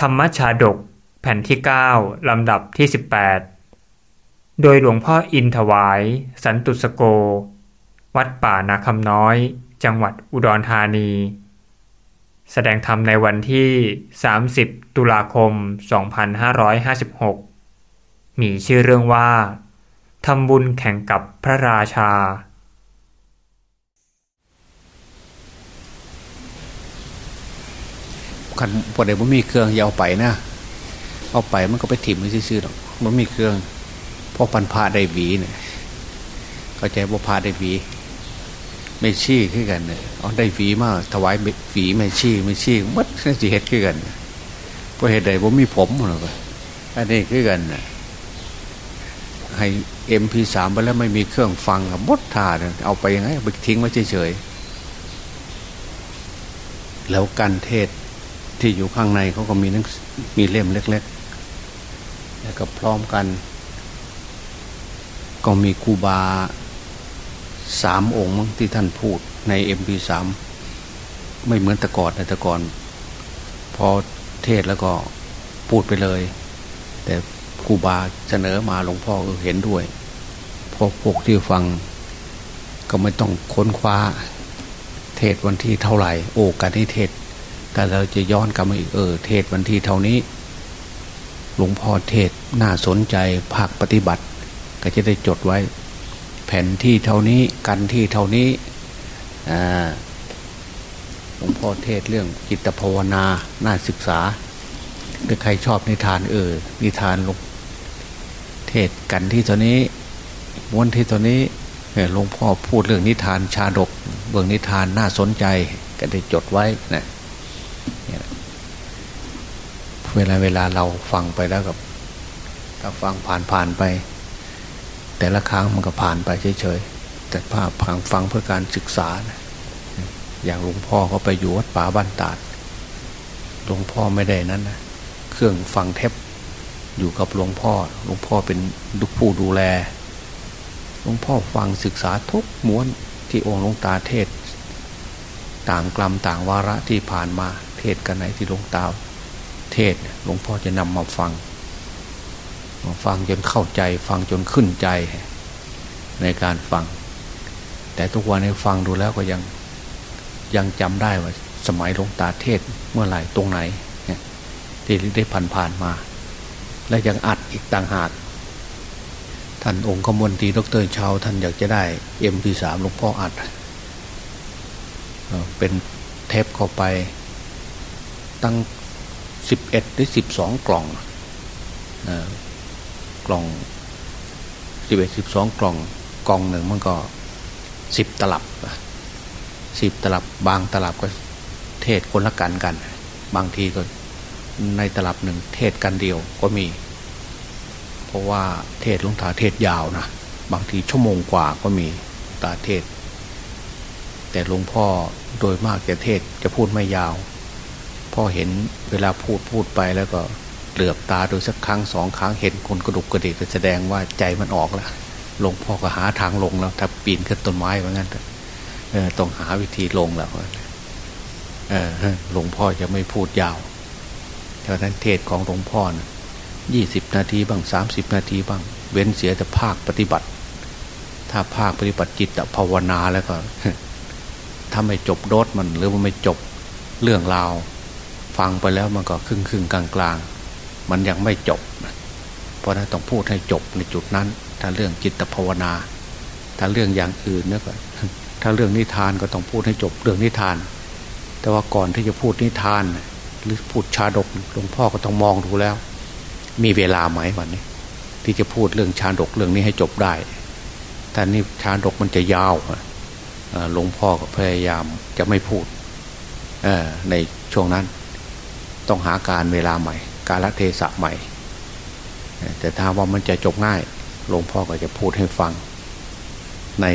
ธรรมชาดก แผ่นที่ 9 ลำดับที่ 18 โดยหลวงพ่ออินถวาย สันตุสโก วัดป่านาคำน้อย จังหวัดอุดรธานี แสดงธรรมในวันที่ 30 ตุลาคม 2556 มีชื่อเรื่องว่าทำบุญแข่งกับพระราชา คันพอได้บ่มีเครื่องอย่าเอาไปนะเอาไปมันก็ไปถิ่มไม่ซื่อๆหรอกมันมีเครื่องพอพันพาได้หวีเนี่ยเข้าใจว่าพาได้หวีไม่ชี้ขึ้นกันเนี่ยเอาได้หวีมากถวายหวีไม่ชี้ไม่ชี้มัดสิเฮ็ดขึ้นกันเพราะเหตุใดว่ามีผมหรอกอันนี้ขึ้นกันนะให้เอ็มพีสามไปแล้วไม่มีเครื่องฟังกับมดทาเนี่ยเอาไปยังไงไปทิ้งไว้เฉยๆแล้วการเทศ ที่อยู่ข้างในเขาก็มีนังมีเล่มเล็ก ๆ แล้วก็พร้อมกัน ก็มีคูบาสามองค์ที่ท่านพูดในเอ็มพีสามไม่เหมือนต่ก่อนแต่ก่อน พอเทศแล้วก็พูดไปเลย แต่ครูบาเสนอมาหลวงพ่อเห็นด้วยพอพวกที่ฟัง ก็ไม่ต้องค้นคว้า เทศวันที่เท่าไหร่ โอการที่เทศ แต่เราจะย้อนกลับมาอีกเออ เทศวันที่เท่านี้ หลวงพ่อเทศน่าสนใจภาคปฏิบัติ ก็จะได้จดไว้ แผ่นที่เท่านี้กันที่เท่านี้หลวงพ่อเทศเรื่องจิตภาวนาน่าศึกษาถ้าใครชอบนิทานเออนิทานหลวงเทศกันที่เท่านี้ม้วนที่เท่านี้หลวงพ่อพูดเรื่องนิทานชาดก เบื้องนิทานน่าสนใจก็ได้จดไว้นะ เวลาเวลาเราฟังไปแล้วกับถ้าฟังผ่านผ่านไป แต่ละครั้งมันก็ผ่านไปเฉยๆแต่ภาพผังฟังเพื่อการศึกษานะอย่างหลวงพ่อเขาไปอยู่วัดป่าบ้านตาดหลวงพ่อไม่ได้นั้นนะเครื่องฟังเทปอยู่กับหลวงพ่อหลวงพ่อเป็นดุผู้ดูแลหลวงพ่อฟังศึกษาทุกม้วนที่องค์หลวงตาเทศ ต่างกลัมต่างวาระที่ผ่านมา ศกันไหนที่หลวงตาเทศหลวงพ่อจะนำมาฟังมาฟังจนเข้าใจ ฟังจนขึ้นใจในการฟัง แต่ทุกวันในฟังดูแล้วก็ยังยังจำได้ว่า สมัยหลวงตาเทศเมื่อไหร่ตรงไหนที่ได้ผ่านผ่านมา และยังอัดอีกต่างหาก ท่านองค์ขมวตีดรชาวท่านอยากจะได้เอ็มพีสามหลวงพ่ออัดเป็นเทปเข้าไป ตั้งสิบเอ็ดหรือสิบสองกล่องกล่องสิบเอ็ดสิบสองกล่องกล่องหนึ่งมันก็สิบตลับสิบตลับบางตลับก็เทศคนละกันกัน บางทีก็ในตลับหนึ่งเทศกันเดียวก็มี เพราะว่าเทศลุงตาเทศยาวนะบางทีชั่วโมงกว่าก็มีตาเทศ แต่หลวงพ่อโดยมากจะเทศจะพูดไม่ยาว พอเห็นเวลาพูดพูดไปแล้วก็เหลือบตาดูสักครั้งสองครั้งเห็นคนกระดุกกระดิกแสดงว่าใจมันออกแล้วหลวงพ่อก็หาทางลงแล้วถ้าปีนขึ้นต้นไม้เหมือนกันต้องหาวิธีลงแล้วหลวงพ่อจะไม่พูดยาวเพราะนั้นเทศของหลวงพ่อนะยี่สิบนาทีบ้างสามสิบนาทีบ้าง เว้นเสียแต่ภาคปฏิบัติ ถ้าภาคปฏิบัติจิตภาวนาแล้วก็ถ้าไม่จบโดดมันหรือว่าไม่จบเรื่องราว ฟังไปแล้วมันก็ครึ่งครึ่งกลางกลางมันยังไม่จบ เพราะนั้นต้องพูดให้จบในจุดนั้น ถ้าเรื่องจิตภาวนา ถ้าเรื่องอย่างอื่นเนี่ยก็ถ้าเรื่องนิทานก็ต้องพูดให้จบเรื่องนิทาน แต่ว่าก่อนที่จะพูดนิทาน หรือพูดชาดกหลวงพ่อก็ต้องมองดูแล้ว มีเวลาไหมวันนี้ ที่จะพูดเรื่องชาดกเรื่องนี้ให้จบได้แต่นี่ชาดกมันจะยาวหลวงพ่อก็พยายามจะไม่พูดในช่วงนั้น ต้องหาการเวลาใหม่ การละเทศะใหม่ แต่ถ้าว่ามันจะจบง่ายหลวงพ่อก็จะพูดให้ฟัง ใน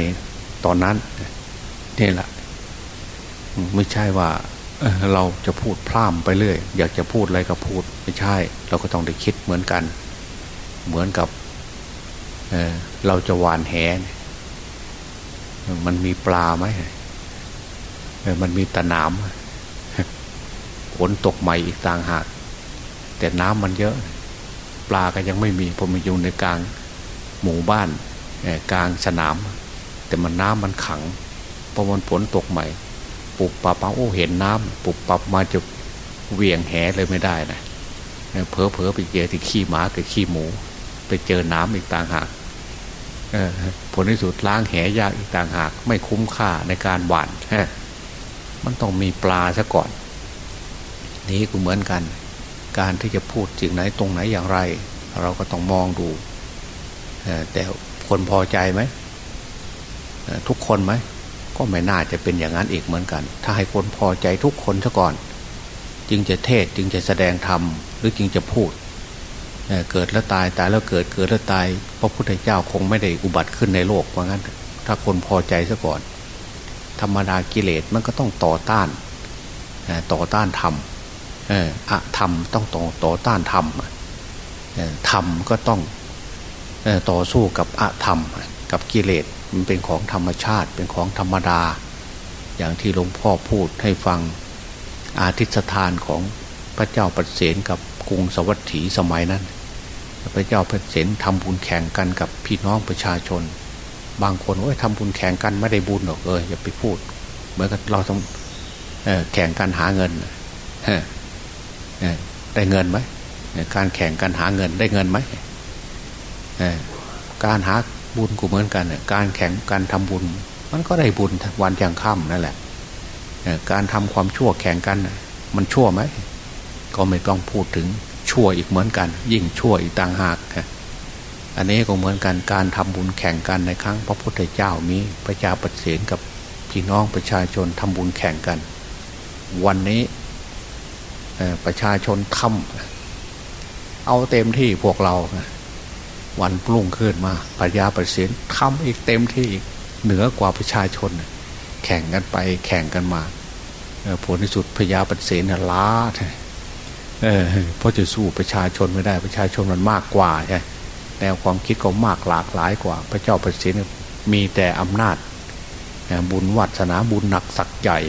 ตอนนั้นนี่แหละไม่ใช่ว่าเราจะพูดพร่ำไปเรื่อย อยากจะพูดอะไรก็พูดไม่ใช่ เราก็ต้องได้คิดเหมือนกัน เหมือนกับเเราจะหวานแหมันมีปลาไหมมันมีตะนาม นตกใหม่อีกต่างหาก แต่น้ำมันเยอะ ปลาก็ยังไม่มีผมอยู่ในกลางหมู่บ้านกลางสนาม แต่มันน้ำมันขังพอมันฝนตกใหม่ปุบปับโอ้เห็นน้ำปุบปับมาจะเวียงแหเลยไม่ได้นะเพอเพอไปเจอที่ขี้หมากับขี้หมู ไปเจอน้ำอีกต่างหากผลที่สุดล้างแหยากอีกต่างหาก ไม่คุ้มค่าในการหวานมันต้องมีปลาซะก่อน นี้ก็เหมือนกัน การที่จะพูดสิ่งไหนตรงไหนอย่างไร เราก็ต้องมองดู แต่คนพอใจไหม ทุกคนไหม ก็ไม่น่าจะเป็นอย่างนั้นอีกเหมือนกัน ถ้าให้คนพอใจทุกคนซะก่อน จึงจะเทศจึงจะแสดงธรรมหรือจึงจะพูดเกิดแล้วตายตายแล้วเกิดเกิดแล้วตายพระพุทธเจ้าคงไม่ได้อุบัติขึ้นในโลกว่างั้น ถ้าคนพอใจซะก่อน ธรรมดากิเลสมันก็ต้องต่อต้านต่อต้านธรรม อะธรรมต้องต่อต่อต้านธรรมธรรมก็ต้องต่อสู้กับอะธรรมกับกิเลสมันเป็นของธรรมชาติเป็นของธรรมดา อย่างที่หลวงพ่อพูดให้ฟังอาทิตสถานของพระเจ้าปเสนกับกรุงสวัสดีสมัยนั้น พระเจ้าปเสนทำบุญแข่งกันกับพี่น้องประชาชน บางคนว่าทำบุญแข่งกันไม่ได้บุญหรอกเอออย่าไปพูด เหมือนกับเราต้องแข่งกันหาเงิน ได้เงินไหมการแข่งกันหาเงินได้เงินไหมการหาบุญกูเหมือนกันการแข่งการทำบุญ มันก็ได้บุญวันอย่างค่ำนั่นแหละการทำความชั่วแข่งกัน มันชั่วไหมก็ไม่ต้องพูดถึงชั่วอีกเหมือนกัน ยิ่งชั่วอีกต่างหากอันนี้ก็เหมือนกันการทำบุญแข่งกันในครั้ง พระพุทธเจ้ามีพระเจ้าปเสนกับพี่น้องประชาชนทำบุญแข่งกัน วันนี้ ประชาชนทำเอาเต็มที่พวกเราวันปรุ่งขึ้นมาปัญญาประสิทธิ์ทำอีกเต็มที่อีกเหนือกว่าประชาชน แข่งกันไปแข่งกันมาผลที่สุดพญาปเสนล้าเออเพราะจะสู้ประชาชนไม่ได้ประชาชนมันมากกว่าใช่แนวความคิดก็มากหลากหลายกว่า พระเจ้าปเสนมีแต่อำนาจบุญวัฒนาบุญหนักสักใหญ่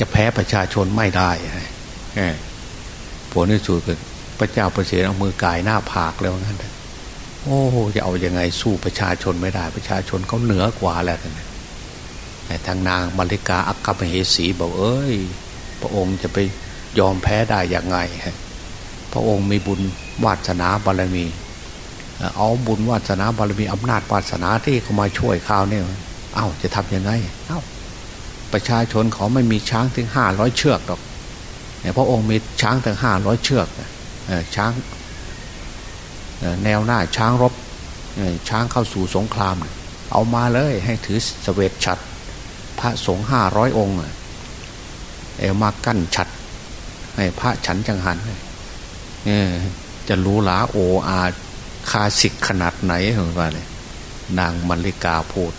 จะแพ้ประชาชนไม่ได้ผลที่สุดพระเจ้าประเสริฐเอามือกายหน้าผากแล้วงั้นโอ้จะเอาอยัางไงสู้ประชาชนไม่ได้ ประชาชนเขาเหนือกว่าแล้วกันแต่ทางนางมาริกาอักขมเหสีบอกเอ้ย พระองค์จะไปยอมแพ้ได้อย่างไงพระองค์มีบุญวาสนาบารมี เอาบุญวาสนาบารมีอำนาจวาสนาที่เขามาช่วยข้าวเนี่ย เอ้าจะทํำยังไง เอ้า ประชาชนเขาไม่มีช้างถึงห้าร้อยเชือกหรอกพระองค์มีช้างถึงห้าร้อยเชือกช้างแนวหน้าช้างรบช้างเข้าสู่สงคราม เอามาเลยให้ถือสเวตฉัดพระสงฆ์ห้าร้อยองค์เอวมากั้นฉัดให้พระฉันจังหันจะรู้หลาโออาคาสิกขนาดไหนเหมือนว่าเลยนางมัลลิกาพูด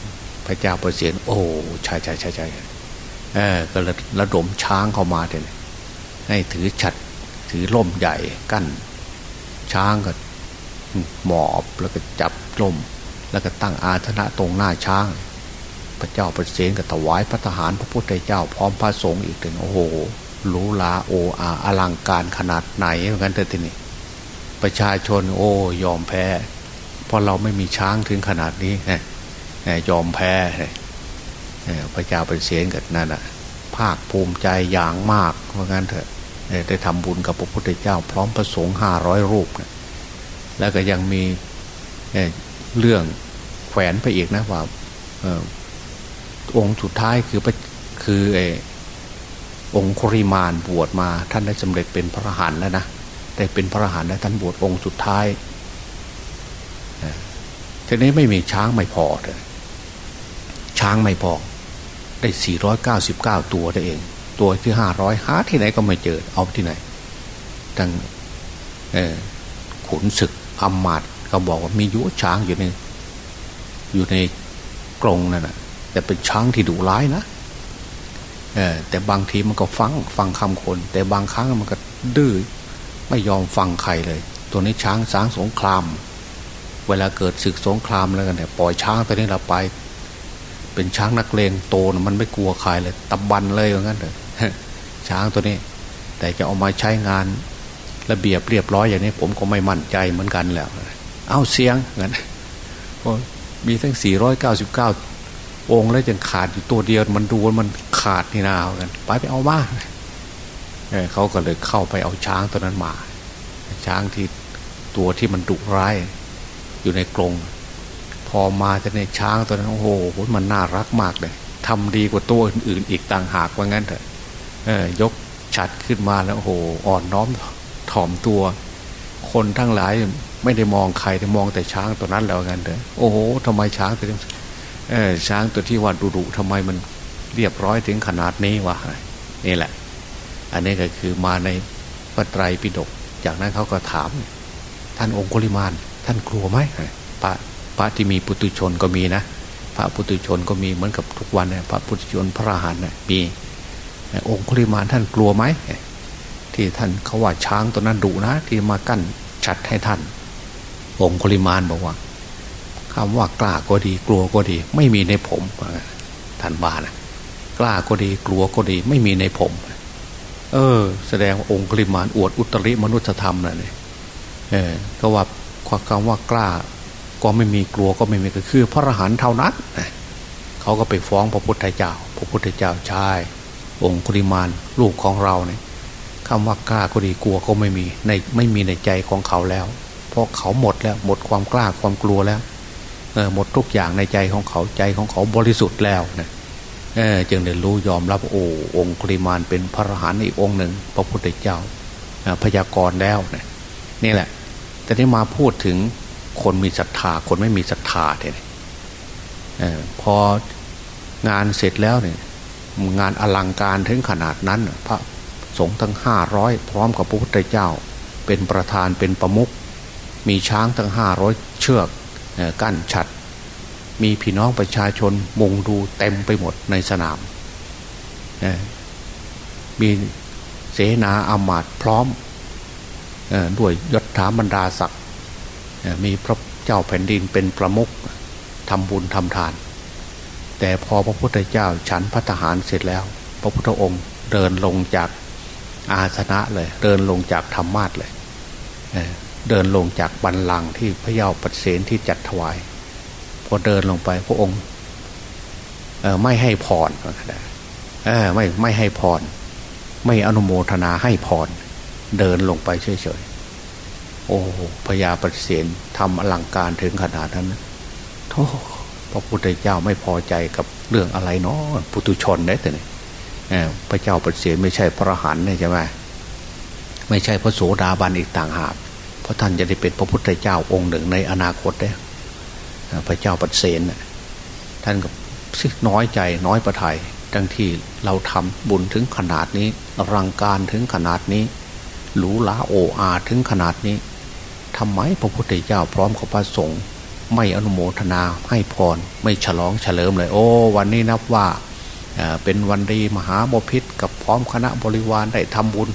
พระเจ้าประเสียนโอ้ใช่ใช่ใช่ใช่ ก็ระดมช้างเข้ามาเลยให้ถือฉัดถือล่มใหญ่กั้น ช้างก็หมอบแล้วก็จับล่ม แล้วก็ตั้งอาธนะตรงหน้าช้าง พระเจ้าประเสนก็ถวายพระทหารพระพุทธเจ้าพร้อมพระสงฆ์อีกถึงโอ้โหรู้ลาโออาอลังการขนาดไหนเหมือนกันเถอะทีนี้ประชาชนโอ้ยอมแพ้ เพราะเราไม่มีช้างถึงขนาดนี้ยอมแพ้ พระเจ้าเประเสียนกับนั่นอะภาคภูมิใจอย่างมากเพราะงั้นเถอะได้ทำบุญกับพระพุทธเจ้า พร้อมประสงค์ห้าร้อยรูปนะแล้วก็ยังมีเรื่องแขวนไปอีกนะว่าองค์สุดท้ายคือคือไอองค์คริมานบวชมา ท่านได้สำเร็จเป็นพระหันแล้วนะได้เป็นพระหันแล้วท่านบวชองค์สุดท้ายทีนี้ไม่มีช้างไม่พอเลยช้างไม่พอ ได้สี่ร้อยเก้าสิบเก้าตัวได้เอง ตัวที่ห้าร้อยหาที่ไหนก็ไม่เจอ เอาที่ไหนทั้งขุนศึกอำมาตเขาบอกว่ามียุช้างอยู่ในอยู่ในกรงนั่นแหะแต่เป็นช้างที่ดุร้ายนะแต่บางทีมันก็ฟังฟังคำคน แต่บางครั้งมันก็ดื้อไม่ยอมฟังใครเลย ตัวนี้ช้างสางสงคราม เวลาเกิดศึกสงครามแล้วกันเนี่ยปล่อยช้างตัวนี้เราไป เป็นช้างนักเลงโตนะมันไม่กลัวใครเลยตะบันเลยอย่างนั้นเลยช้างตัวนี้ แต่จะเอามาใช้งาน ระเบียบเรียบร้อยอย่างนี้ ผมก็ไม่มั่นใจเหมือนกันแล้วเอาเสียงงั้นมีทั้งสี่ร้องค์แล้วยังขาดอยู่ตัวเดียวมันดูมันขาดนี่นาเอากันไปไปเอามาเขาก็เลยเข้าไปเอาช้างตัวนั้นมา ช้างที่ตัวที่มันดุร้าย อยู่ในกรง อมาจะในช้างตัวนั้นโอ้โหมันน่ารักมากเลยทำดีกว่าตัวอื่นๆ อีกต่างหากว่างั้นเถอะยกฉัดขึ้นมาแล้วโอ้โหอ่อนน้อมถ่อมตัว คนทั้งหลายไม่ได้มองใครแต่มองแต่ช้างตัวนั้นแล้วกันเถอะโอ้โหทำไมช้างตัวนี้ช้างตัวที่ว่าดุดุทำไมมันเรียบร้อยถึงขนาดนี้วะนี่แหละ อันนี้ก็คือมาในพระไตรปิฎกจากนั้นเขาก็ถาม ท่านองคุลิมาน ท่านกลัวไหมพระ พระที่มีปุตุชนก็มีนะ พระปุตุชนก็มีเหมือนกับทุกวันเนี่ยพระปุตุชนพระอรหันต์มีองคุลิมานท่านกลัวไหมที่ท่านเขาว่าช้างตัวนั้นดุนะ ที่มากั้นชัดให้ท่าน องคุลิมานบอกว่าคำว่ากล้าก็ดี กลัวก็ดี ไม่มีในผมท่านบานะกล้าก็ดีกลัวก็ดี ไม่มีในผม เออ แสดงว่าองคุลิมานอวดอุตริมนุษยธรรมนะเนี่ยเออก็ว่าคำว่ากล้า ก็ไม่มีกลัวก็ไม่มีก็คือ พระอรหันต์เท่านั้นเขาก็ไปฟ้องพระพุทธเจ้า พระพุทธเจ้าชาย องคุลิมานลูกของเราเนี่ยคำว่ากล้าก็ดีกลัวก็ไม่มีในไม่มีในใจของเขาแล้ว เพราะเขาหมดแล้วหมดความกล้าความกลัวแล้วเออหมดทุกอย่างในใจของเขาใจของเขาบริสุทธิ์แล้วนะเออจึงได้รู้ยอมรับโอ้องคุลิมานเป็นพระอรหันต์อีกองหนึ่ง พระพุทธเจ้าพยากรณ์แล้วนะนี่แหละแต่ที่มาพูดถึง คนมีศรัทธา คนไม่มีศรัทธาเนี่ยพองานเสร็จแล้วเนี่ยงานอลังการถึงขนาดนั้น พระสงฆ์ทั้งห้าร้อยพร้อมกับพระพุทธเจ้า เป็นประธานเป็นประมุขมีช้างทั้งห้าร้อยเชือกกั้นฉัด มีพี่น้องประชาชนมุงดูเต็มไปหมดในสนาม มีเสนาอามาตพร้อมด้วยยศถาบรรดาศักดิ์ มีพระเจ้าแผ่นดินเป็นประมุขทำบุญทำทาน แต่พอพระพุทธเจ้าฉันพัฒหารเสร็จแล้ว พระพุทธองค์เดินลงจากอาสนะเลย เดินลงจากธรรมาทเลยเดินลงจากบันลังที่พระเยาปัสเสนที่จัดถวาย พอเดินลงไปพระองค์ไม่ให้พรไม่ไม่ให้พรไม่อนุโมทนาให้พรเดินลงไปเฉย โอ้พญาปเสนทำอลังการถึงขนาดนั้นโธ่พระพุทธเจ้าไม่พอใจกับเรื่องอะไรเนาะปุตุชนได้แต่เนี่ยพระเจ้าปเสนไม่ใช่พระหันเนี่ยใช่ไหมไม่ใช่พระโสดาบันอีกต่างหากเพราะท่านจะได้เป็นพระพุทธเจ้าองค์หนึ่งในอนาคตได้พระเจ้าปเสนท่านก็น้อยใจน้อยประทัยทั้งที่เราทำบุญถึงขนาดนี้รังการถึงขนาดนี้หรูหราโออาถึงขนาดนี้ ทำไมพระพุทธเจ้าพร้อมกับพระสงฆ์ไม่อนุโมทนาให้พร ไม่ฉลองเฉลิมเลย โอ้วันนี้นับว่าเป็นวันดีมหาบพิษกับพร้อมคณะบริวารได้ทำบุญ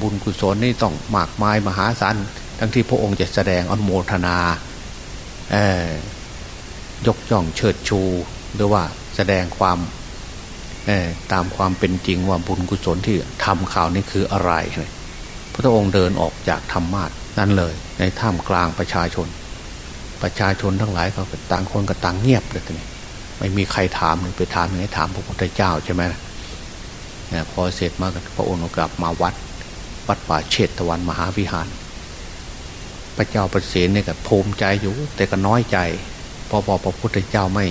บุญกุศลนี่ต้องมากมายมหาศาลทั้งที่พระองค์จะแสดงอนุโมทนายกย่องเชิดชู หรือว่าแสดงความตามความเป็นจริงว่าบุญกุศลที่ทำข่าวนี้คืออะไร พระองค์เดินออกจากธรรมาท นั่นเลย ในท่ามกลางประชาชน ประชาชนทั้งหลายเขาต่างคนก็ต่างเงียบเลยทีนี้ไม่มีใครถามไปถามยังไงถามพระพุทธเจ้าใช่ไหมนะพอเสร็จมาพระองค์กลับมาวัด วัดป่าเชตตะวันมหาวิหาร พระเจ้าประเสนเนี่ยก็ภูมิใจอยู่ แต่ก็น้อยใจพอพอพระพุทธเจ้าไม่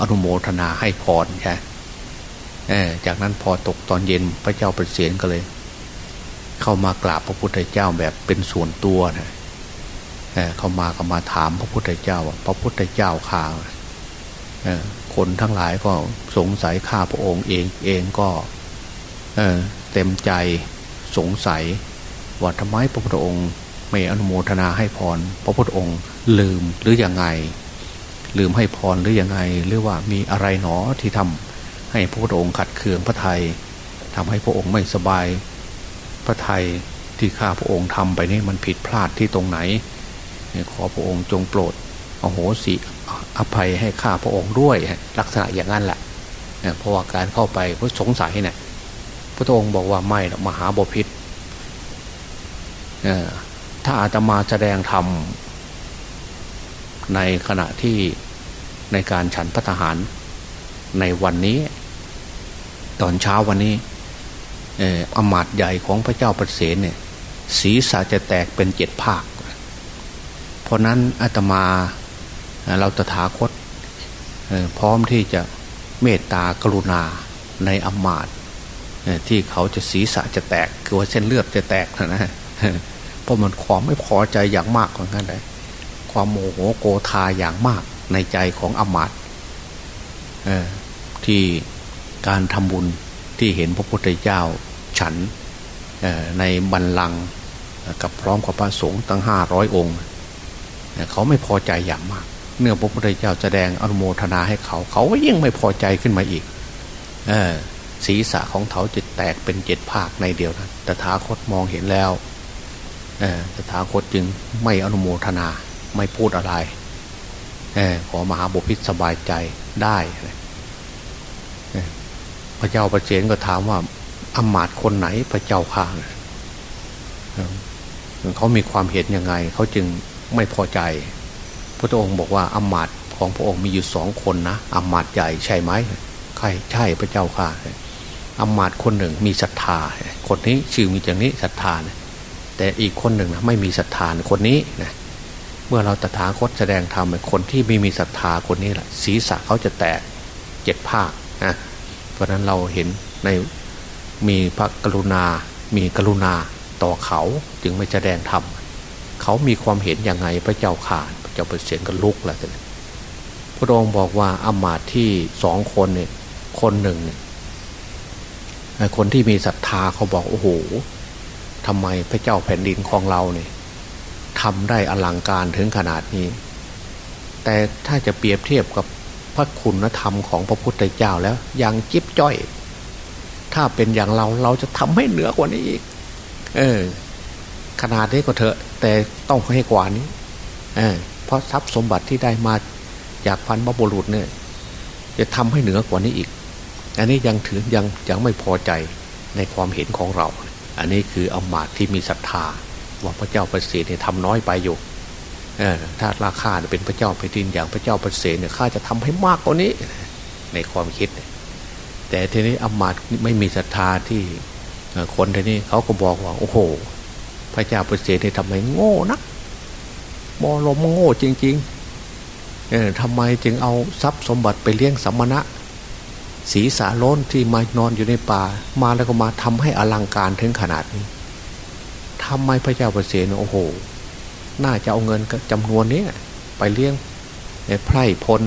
อนุโมทนาให้พรใช่จากนั้นพอตกตอนเย็นพระเจ้าประเสนก็เลย เข้ามากราบพระพุทธเจ้าแบบเป็นส่วนตัวนะเข้ามาก็มาถามพระพุทธเจ้าว่าพระพุทธเจ้าข่าคนทั้งหลายก็สงสัยข้าพระองค์เองเองก็เต็มใจสงสัยว่าทำไมพระพุทธองค์ไม่อนุโมทนาให้พร พระพุทธองค์ลืมหรืออยังไง ลืมให้พรหรืออยังไง หรือว่ามีอะไรหนอที่ทำให้พระพุทธองค์ขัดเคืองพระไทยทำให้พระองค์ไม่สบาย พระไทยที่ข้าพระองค์ทำไปนี่มันผิดพลาดที่ตรงไหน ขอพระองค์จงโปรดอโหสิอภัยให้ข้าพระองค์ด้วยลักษณะอย่างนั้นแหละเพราะว่าการเข้าไปเพราะสงสัยเนี่ยพระองค์บอกว่าไม่มหาบพิษถ้าอาตมาแสดงธรรมในขณะที่ในการฉันพัฒหารในวันนี้ ตอนเช้าวันนี้ อมาตย์ใหญ่ของพระเจ้าประเสนเนี่ยศีรษะจะแตกเป็นเจ็ดภาค เพราะนั้นอาตมาเราตถาคตพร้อมที่จะเมตตากรุณาในอมาตย์ที่เขาจะศีรษะจะแตกคือว่าเส้นเลือดจะแตกนะเพราะมันความไม่พอใจอย่างมากของกันเลยความโมโหโกธาอย่างมากในใจของอมาตย์ที่การทำบุญ ที่เห็นพระพุทธเจ้าฉันในบันลังกับพร้อมกับพระสงฆ์ตั้งห้าร้อยองค์เขาไม่พอใจอย่างมาก เนื่องพระพุทธเจ้าแสดงอนุโมทนาให้เขา เขาก็ยิ่งไม่พอใจขึ้นมาอีกศีรษะของเขาจะแตกเป็นเจ็ดภาคในเดียวนั้นแต่ทาคตมองเห็นแล้วแต่ทาคตจึงไม่อนุโมทนาไม่พูดอะไรขอมหาบุพิตสบายใจได้ ระเจ้าประเจนก็ถามว่าอมาตคนไหนพระเจ้าข้าเขามีความเห็นยังไง เขาจึงไม่พอใจ พระองค์บอกว่าอมาตของพระองค์มีอยู่สองคนนะอมาตใหญ่ใช่ไหมใครใช่พระเจ้าข้าอมาตคนหนึ่งมีศรัทธา คนนี้ชื่อมีอย่างนี้ศรัทธาแต่อีกคนหนึ่งนะไม่มีศรัทธาคนนี้นะเมื่อเราตถาคตแสดงธรรมคนที่ไม่มีศรัทธาคนนี้แหละศีรษะเขาจะแตกเจ็ดภาคนะ เพราะนั้นเราเห็นในมีพระกรุณา มีกรุณาต่อเขาจึงไม่แสดงธรรมเขามีความเห็นอยังไงพระเจ้าข่าพระเจ้าเปรตเสียงก็ลุกแล้วท่านพระองค์บอกว่าอามาตที่สองคนเนี่ยคนหนึ่งเนี่ยคนที่มีศรัทธาเขาบอกโอ้โหทำไมพระเจ้าแผ่นดินของเราเนี่ยทำได้อลังการถึงขนาดนี้ แต่ถ้าจะเปรียบเทียบกับ พระคุณธรรมของพระพุทธเจ้าแล้วยังจิ๊บจ้อย ถ้าเป็นอย่างเราเราจะทำให้เหนือกว่านี้อีก เออ ขนาดนี้ก็เถอะ แต่ต้องให้กว่านี้ เออ เพราะทรัพย์สมบัติที่ได้มาจากพันบบุรุษเนี่ย จะทำให้เหนือกว่านี้อีก อันนี้ยังถือยังยังไม่พอใจในความเห็นของเรา อันนี้คืออมาตที่มีศรัทธาว่าพระเจ้าประสิทธิ์เนี่ยทำน้อยไปอยู่ ถ้าราคาเป็นพระเจ้าแผ่นดินอย่างพระเจ้าประสิทธิ์เนี่ยข้าจะทำให้มากกว่านี้ในความคิด แต่ทีนี้อมาตไม่มีศรัทธาที่คนทีนี้เขาก็บอกว่าโอ้โห พระเจ้าประเสริฐนี่ยทำไมโง่นักมอลมโง่จริงๆเออทำไมจึงเอาทรัพย์สมบัติไปเลี้ยงสัมมณะศีสาล้นที่มานอนอยู่ในป่า มาแล้วก็มาทำให้อลังการถึงขนาดนี้ทำไมพระเจ้าประเสริฐโอ้โห น่าจะเอาเงินจำนวนนี้ไปเลี้ยงไพร่พล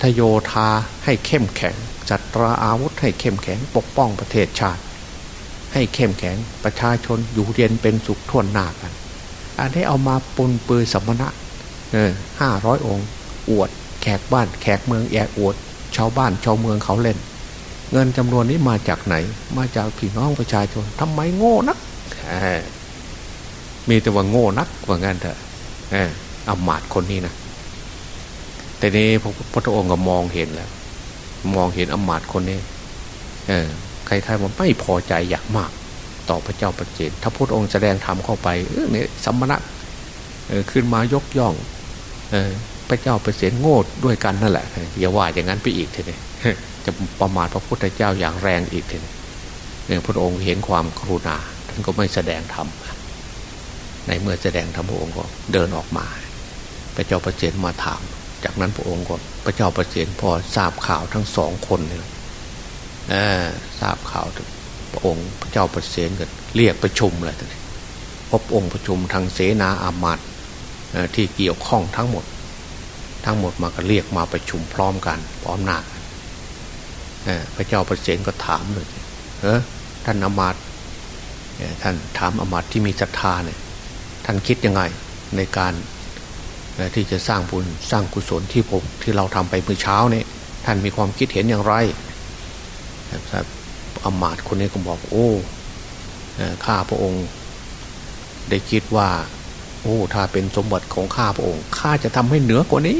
ทโยธาให้เข้มแข็ง จัดตราอาวุธให้เข้มแข็งปกป้องประเทศชาติ ให้เข้มแข็งประชาชนอยู่เย็นเป็นสุขท่วนหน้ากัน อันนี้เอามาปนปืนสมณะเออห้าร้อยองค์ อวด แขกบ้านแขกเมืองแอกอวด ชาวบ้านชาวเมืองเขาเล่น เงินจำนวนนี้มาจากไหน มาจากพี่น้องประชาชนทำไมโง่นัก มีแต่ว่าโง่นักว่างั้นเถอะอำมาตคนนี้นะแต่นี้พระพุทธองค์ก็มองเห็นแล้ว มองเห็นอมาตคนนี้เออใครๆมันไม่พอใจอยากมาก ต่อพระเจ้าประเจนถ้าพระองค์แสดงธรรมเข้าไปเออเนี่ยสัมมณะเออขึ้นมายกย่องเออพระเจ้าประเสริฐโง่ด้วยกันนั่นแหละอย่าว่าอย่างนั้นไปอีกทีนี้จะประมาทพระพุทธเจ้าอย่างแรงอีกทีนี้เนี่ยพระองค์เห็นความกรุณาท่านก็ไม่แสดงธรรม ในเมื่อแสดงธรรมพระองค์ก็เดินออกมา พระเจ้าประเสริฐมาถาม จากนั้นพระองค์ก็พระเจ้าประเสนพอทราบข่าวทั้งสองคนเนี่ยทราบข่าวพระองค์พระเจ้าประเสนก็เรียกประชุมเลยพบองค์ประชุมทางเสนาอามาตที่เกี่ยวข้องทั้งหมด ทั้งหมดมาก็เรียกมาประชุมพร้อมกันพร้อมหน้าพระเจ้าประเสนก็ถามเลยเออท่านอามาตท่านถามอามาตที่มีศรัทธาเนี่ย ท่านคิดยังไงในการที่จะสร้างบุญสร้างกุศลที่ผมที่เราทำไปเมื่อเช้านี่ท่านมีความคิดเห็นอย่างไรครับอมาตคนนี้ก็บอกโอ้ข้าพระองค์ได้คิดว่า โอ้ถ้าเป็นสมบัติของข้าพระองค์ข้าจะทำให้เหนือกว่านี้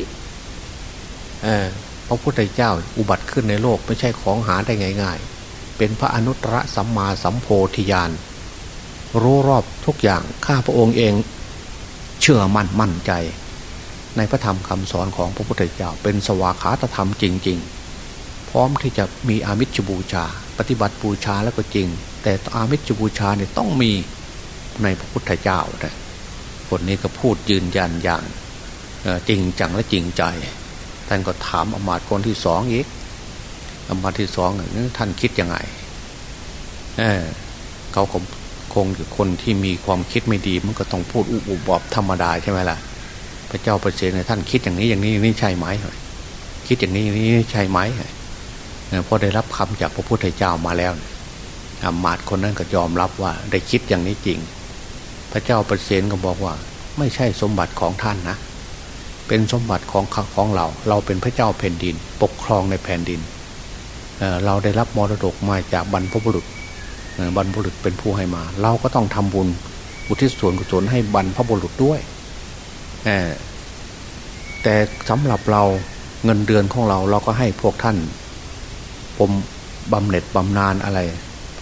พระพุทธเจ้าอุบัติขึ้นในโลกไม่ใช่ของหาได้ง่าย ๆ เป็นพระอนุตตรสัมมาสัมโพธิญาณ รู้รอบทุกอย่างข้าพระองค์เอง เชื่อมั่นมั่นใจ ในพระธรรมคำสอนของพระพุทธเจ้าเป็นสวากขาตธรรมจริง ๆ พร้อมที่จะมีอามิชบูชา ปฏิบัติบูชาแล้วก็จริง แต่อามิชบูชาเนี่ยต้องมีในพระพุทธเจ้านะคนนี้ก็พูดยืนยันอย่างจริงจังและจริงใจ ท่านก็ถามอมาตย์คนที่สองอีกอมาตย์ที่สองท่านคิดยังไงเเขา งคงคนที่มีความคิดไม่ดี มันก็ต้องพูดอุบอบธรรมดาใช่ไหมล่ะ พระเจ้าประเสริฐท่านคิดอย่างนี้อย่างนี้นี่ใช่ไหมคิดอย่างนี้นี้ใช่ไหมพอได้รับคำจากพระพุทธเจ้ามาแล้วอามาตย์คนนั้นก็ยอมรับว่า ได้คิดอย่างนี้จริง พระเจ้าประเสริฐก็บอกว่า ไม่ใช่สมบัติของท่านนะ เป็นสมบัติของของเรา เราเป็นพระเจ้าแผ่นดิน ปกครองในแผ่นดิน เราได้รับมรดกมาจากบรรพบุรุษ บรรพบุรุษเป็นผู้ให้มา เราก็ต้องทำบุญอุทิศส่วนกุศลให้บรรพบุรุษด้วยแต่สำหรับเราเงินเดือนของเราเราก็ให้พวกท่านผมบำเหน็จบำนาญอะไร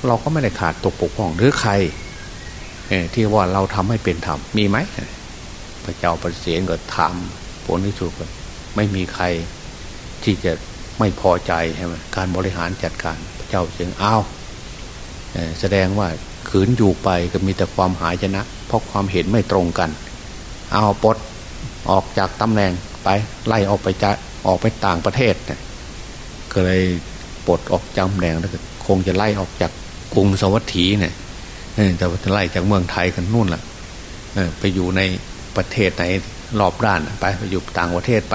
เราก็ไม่ได้ขาดตกปกป้องหรือใครที่ว่าเราทำให้เป็นธรรมมีไหมพระเจ้าประเสียนก็ถามผลที่สุดไม่มีใครที่จะไม่พอใจใช่ไหมการบริหารจัดการพระเจ้าเสียงอ้าว แสดงว่าขืนอยู่ไปก็มีแต่ความหายนะ เพราะความเห็นไม่ตรงกัน เอาปลดออกจากตำแหน่งไปไล่ออกไปจะออกไปต่างประเทศเนี่ยก็เลยปลดออกจากตำแหน่งแล้วก็คงจะไล่ออกจากกรุงสวัสดีเนี่ยแต่จะไล่จากเมืองไทยกันนู่นแหละไปอยู่ในประเทศไหนรอบด้านไปไปอยู่ต่างประเทศไป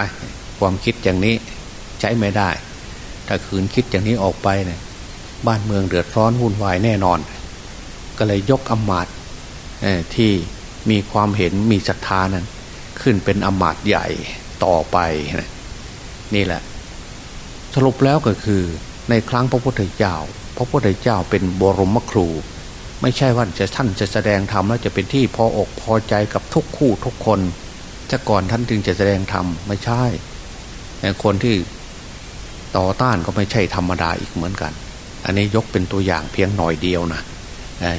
ความคิดอย่างนี้ใช้ไม่ได้ ถ้าคืนคิดอย่างนี้ออกไปเนี่ย บ้านเมืองเดือดร้อนวุ่นวายแน่นอน ก็เลยยกอมาตที่มีความเห็นมีศรัทธานั้น ขึ้นเป็นอมาตใหญ่ต่อไปนี่แหละ สรุปแล้วก็คือในครั้งพระพุทธเจ้า พระพุทธเจ้าเป็นบรมครู ไม่ใช่ว่าจะท่านจะแสดงธรรมแล้วจะเป็นที่พออกพอใจกับทุกคู่ทุกคนจะก่อนท่านจึงจะแสดงธรรมไม่ใช่คนที่ต่อต้านก็ไม่ใช่ธรรมดาอีกเหมือนกัน อันนี้ยกเป็นตัวอย่างเพียงหน่อยเดียวนะ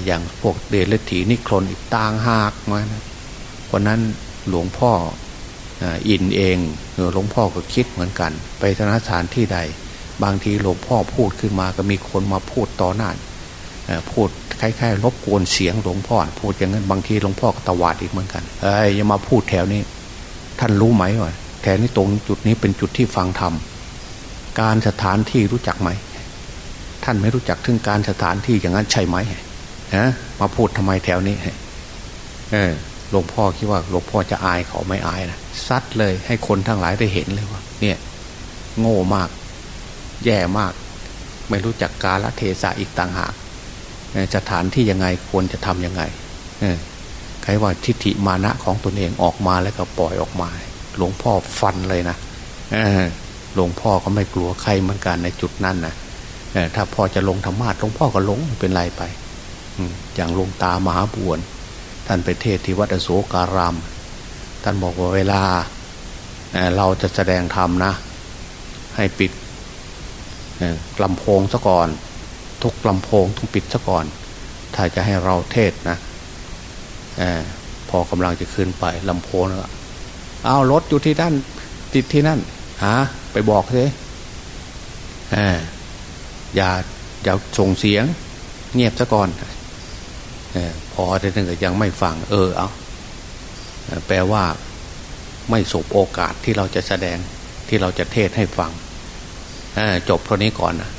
อย่างพวกเดลถีนิครนอีกต่างหากมานะวันนั้นหลวงพ่ออินเองหลวงพ่อก็คิดเหมือนกัน ไปธนาสถานที่ใด บางทีหลวงพ่อพูดขึ้นมาก็มีคนมาพูดต่อหน้าพูดคล้ายๆรบกวนเสียงหลวงพ่อ พูดอย่างนั้นบางทีหลวงพ่อก็ตวาดอีกเหมือนกันเอ้ยอย่ามาพูดแถวนี้ ท่านรู้ไหมว่าแถวนี้ตรงจุดนี้เป็นจุดที่ฟังธรรมการสถานที่รู้จักไหม ท่านไม่รู้จักถึงการสถานที่อย่างนั้นใช่ไหมฮะมาพูดทำไมแถวนี้เออหลวงพ่อคิดว่าหลวงพ่อจะอายเขาไม่อายนะซัดเลยให้คนทั้งหลายได้เห็นเลยว่า เนี่ย โง่มาก แย่มาก ไม่รู้จักกาลเทศะอีกต่างหากสถานที่ยังไงควรจะทํำยังไงเออใครว่าทิฏฐิมานะของตนเองออกมาแล้วก็ปล่อยออกมา หลวงพ่อฟันเลยนะหลวงพ่อก็ไม่กลัวใครเหมือนกันในจุดนั้นนะ ถ้าพอจะลงธรรมะหลวงพ่อก็ลงเป็นไรไปอย่างลงตามหาบวน ท่านไปเทศที่วัดอโศการาม ท่านบอกว่าเวลาเราจะแสดงธรรมนะ ให้ปิดลำโพงซะก่อน ทุกลำโพงต้องปิดซะก่อน ถ้าจะให้เราเทศนะอพอกำลังจะขึ้นไปลำโพงแล้วเอารถอยู่ที่ด้านติดที่นั่นหาไปบอกเลย อย่าอย่าส่งเสียง เงียบซะก่อนอพอได้นึงก็ยังไม่ฟัง เออเอาแปลว่าไม่สบโอกาสที่เราจะแสดงที่เราจะเทศให้ฟังจบเท่านี้ก่อนนะ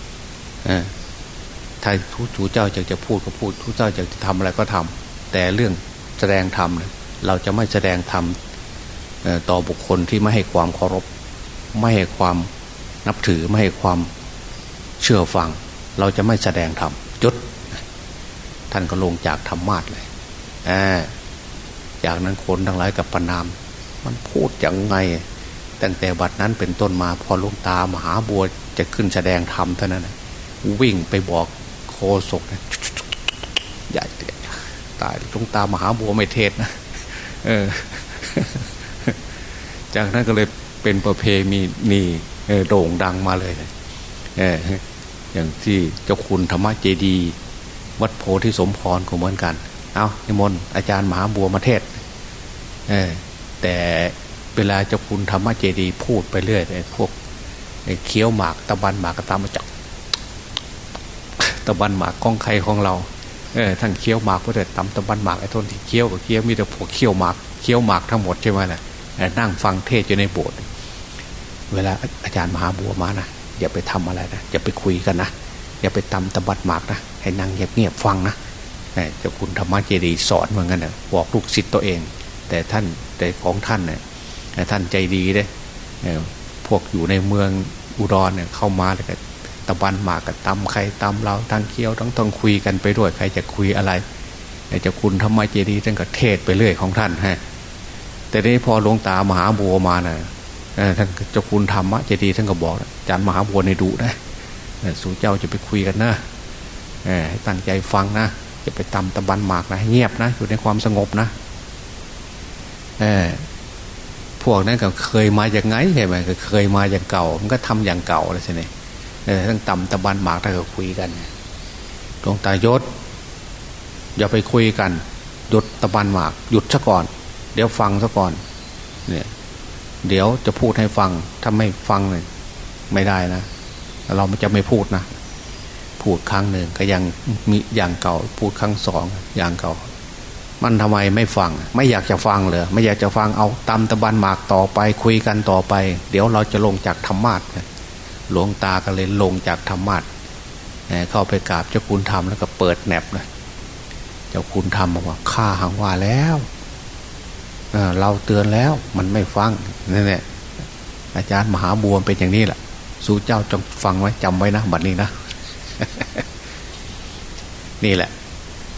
ถ้าทุกเจ้าจะจะพูดก็พูดทุกเจ้าจะจะทำอะไรก็ทำแต่เรื่องแสดงธรรมเราจะไม่แสดงธรรมต่อบุคคลที่ไม่ให้ความเคารพ ไม่ให้ความนับถือไม่ให้ความ เชื่อฟัง เราจะไม่แสดงธรรมจุด ท่านก็ลงจากธรรมาทเลยจากนั้นคนทั้งหลายกับปนาม มันพูดอยังไง ตั้งแต่บัดนั้นเป็นต้นมาพอลุงตามหาบัวจะขึ้นแสดงธรรมเท่านั้นวิ่งไปบอกโคศกอย่าตายลุงตามหาบัวไม่เทศนะเออ จากนั้นก็เลยเป็นประเพณีนี่โด่งดังมาเลยเออ อย่างที่เจ้าคุณธรรมเจดี วัดโพธิสมพรก็เหมือนกัน เอานิมนต์อาจารย์มหาบัวมาเทศเออแต่เวลาเจ้าคุณธรรมเจดีพูดไปเรื่อยพวกเคี้ยวหมากตะบันหมากกระตามมาจับตะบันหมากกองไข่ของเราเออทั้งเคี้ยวหมากเพื่อตำตะบันหมากไอ้ทนที่เคี้ยวกับเคี้ยวมีแต่พวกเคี้ยวหมากเคี้ยวหมากทั้งหมดใช่ไหมล่ะนั่งฟังเทศอยู่ในโบสถ์เวลาอาจารย์มหาบัวมานะ อย่าไปทำอะไรนะอย่าไปคุยกันนะอย่าไปตำตะบันหมากนะให้นั่งเงียบๆฟังนะเจ้าคุณธรรมเจดีสอนเหมือนกันนะบอกลูกศิษย์ตัวเอง แต่ท่านแต่ของท่านเนี่ยท่านใจดีเลยพวกอยู่ในเมืองอุดรเนี่ยเข้ามาแล้วก็ตะบันหมากกับตำใครตำเราทั้งเคี้ยวทั้งต้องคุยกันไปด้วยใครจะคุยอะไรเจะคุณทำไมเจดีท่านก็เทศไปเรื่อยของท่านฮะแต่นี้พอหลวงตามหาบัวมานะ่ะ ท่านเจ้าคุณธรรมะเจดีท่านก็บอกอาจารย์มหาบัวในดุนะสู่เจ้าจะไปคุยกันนะให้ตั้งใจฟังนะจะไปตำตะบันหมากนะเงียบนะอยู่ในความสงบนะพวกนั้นก็เคยมาอย่างไงใช่ไหมก็เคยมาอย่างเก่า มันก็ทำอย่างเก่าเลยใช่ไหมทั้งตำตะบันหมากถ้าก็คุยกันหลวงตายศ อย่าไปคุยกันหยุดตะบันหมากหยุดซะก่อน เดี๋ยวฟังซะก่อน เนี่ย เดี๋ยวจะพูดให้ฟัง ถ้าไม่ฟังเลยไม่ได้นะ เราจะไม่พูดนะ พูดครั้งหนึ่งก็ยังมีอย่างเก่า พูดครั้งสองอย่างเก่า มันทำไมไม่ฟัง ไม่อยากจะฟังเลยไม่อยากจะฟังเอาตำตะบันหมากต่อไป คุยกันต่อไป เดี๋ยวเราจะลงจากธรรมาทหลวงตาก็เลยลงจากธรรมะเข้าไปกราบเจ้าคุณธรรมแล้วก็เปิดแหนบเลยเจ้าคุณธรรมบอกว่าข้าหังว่าแล้ว เราเตือนแล้วมันไม่ฟังนี่แหละอาจารย์มหาบัวเป็นอย่างนี้แหละสู้เจ้าจงฟังไว้จำไว้นะบัดนี้นะ นี่แหละ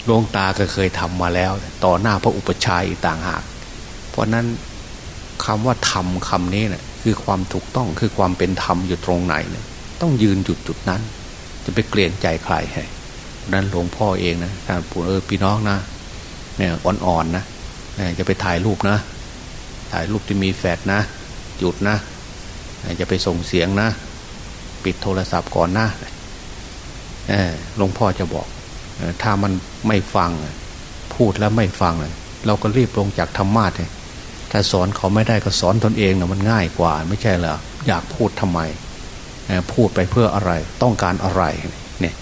หลวงตาก็เคยทำมาแล้ว ต่อหน้าพระอุปชัยต่างหาก เพราะนั้นคำว่าธรรมคำนี้เนะี่ยคือความถูกต้องคือความเป็นธรรมอยู่ตรงไหนเนี่ยต้องยืนจุดจุดนั้น จะไปเกลียนใจใครให้นั้นหลวงพ่อเองนะท่านปู่เออพี่น้องนะเนี่ยอ่อนๆนะ จะไปถ่ายรูปนะ ถ่ายรูปที่มีแฟดนะ หยุดนะจะไปส่งเสียงนะ ปิดโทรศัพท์ก่อนนะหลวงพ่อจะบอกถ้ามันไม่ฟัง พูดแล้วไม่ฟัง เราก็รีบลงจากธรรมะเลยถ้าสอนเขาไม่ได้ก็สอนตนเองนะมันง่ายกว่า ไม่ใช่เหรออยากพูดทำไมพูดไปเพื่ออะไรต้องการอะไรเนี่ย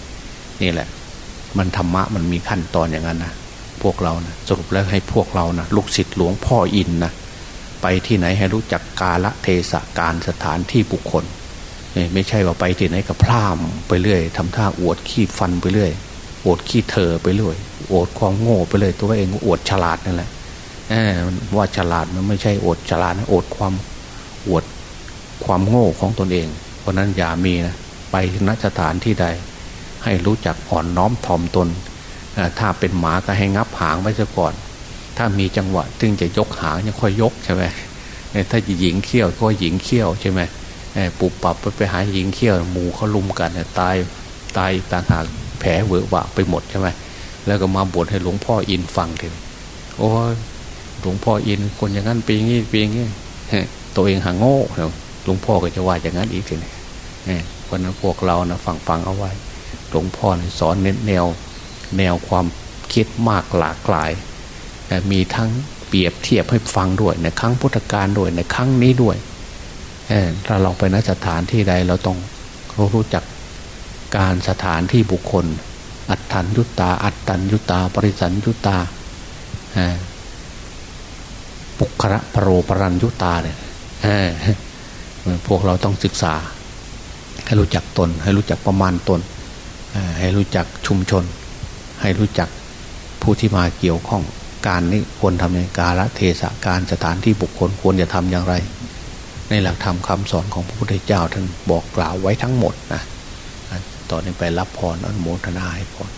นี่แหละ มันธรรมะมันมีขั้นตอนอย่างนั้นนะ พวกเรานะสรุปแล้วให้พวกเรานะลูกศิษย์หลวงพ่ออินนะไปที่ไหนให้รู้จักกาละเทศะการสถานที่บุคคล ไม่ใช่ว่าไปที่ไหนก็พร่ามไปเรื่อยทำท่าอวดขี้ฟันไปเรื่อยอวดขี้เธอไปเรื่อยอวดความโง่ไปเลยตัวเองอวดฉลาดนั่นแหละว่าฉลาดมันไม่ใช่อดฉลาดนะอดความอวดความโง่ของตนเอง เพราะนั้นอย่ามีนะไปนสถานที่ใด ให้รู้จักอ่อนน้อมถ่อมตน ถ้าเป็นหมาก็ให้งับหางไว้ซะก่อน ถ้ามีจังหวะถึงจะยกหางยังค่อยยกใช่ไหมถ้าหญิงเขี้ยวก็หญิงเขี้ยวใช่ไหมปุบปับไปหาหญิงเขี้ยวหมูเขาลุมกันตายตายต่างหากแผลเวอะวะไปหมดใช่ไหมแล้วก็มาบวชให้หลวงพ่ออินฟังเลยโอ้หลวงพ่ออินคนอย่างนั้นปีงี้ปีงี้ตัวเองหางโง่หลวงพ่อก็จะว่าอย่างนั้นอีกทีนี้เพราะนั้นพวกเรานะฟังฟังเอาไว้ หลวงพ่อสอนเน้นแนว แนวความคิดมากหลากหลาย มีทั้งเปรียบเทียบให้ฟังด้วยในครั้งพุทธกาลด้วยในครั้งนี้ด้วยถ้าเราไปนสถานที่ใดเราต้องรู้จักการสถานที่บุคคล อัตถันยุตตา อัตตันยุตตา ปริสันยุตตาปุคระปรโรปรันยุตาเนี่ยพวกเราต้องศึกษา ให้รู้จักตน ให้รู้จักประมาณตน ให้รู้จักชุมชน ให้รู้จักผู้ที่มาเกี่ยวข้องการนี้ควรทำในกาลเทศะการสถานที่บุคคลควรจะทำอย่างไร ในหลักธรรมคาสอนของพระพุทธเจ้าท่านบอกกล่าวไว้ทั้งหมดนะตอนนี้ไปรับพรอนุโมทนาให้พร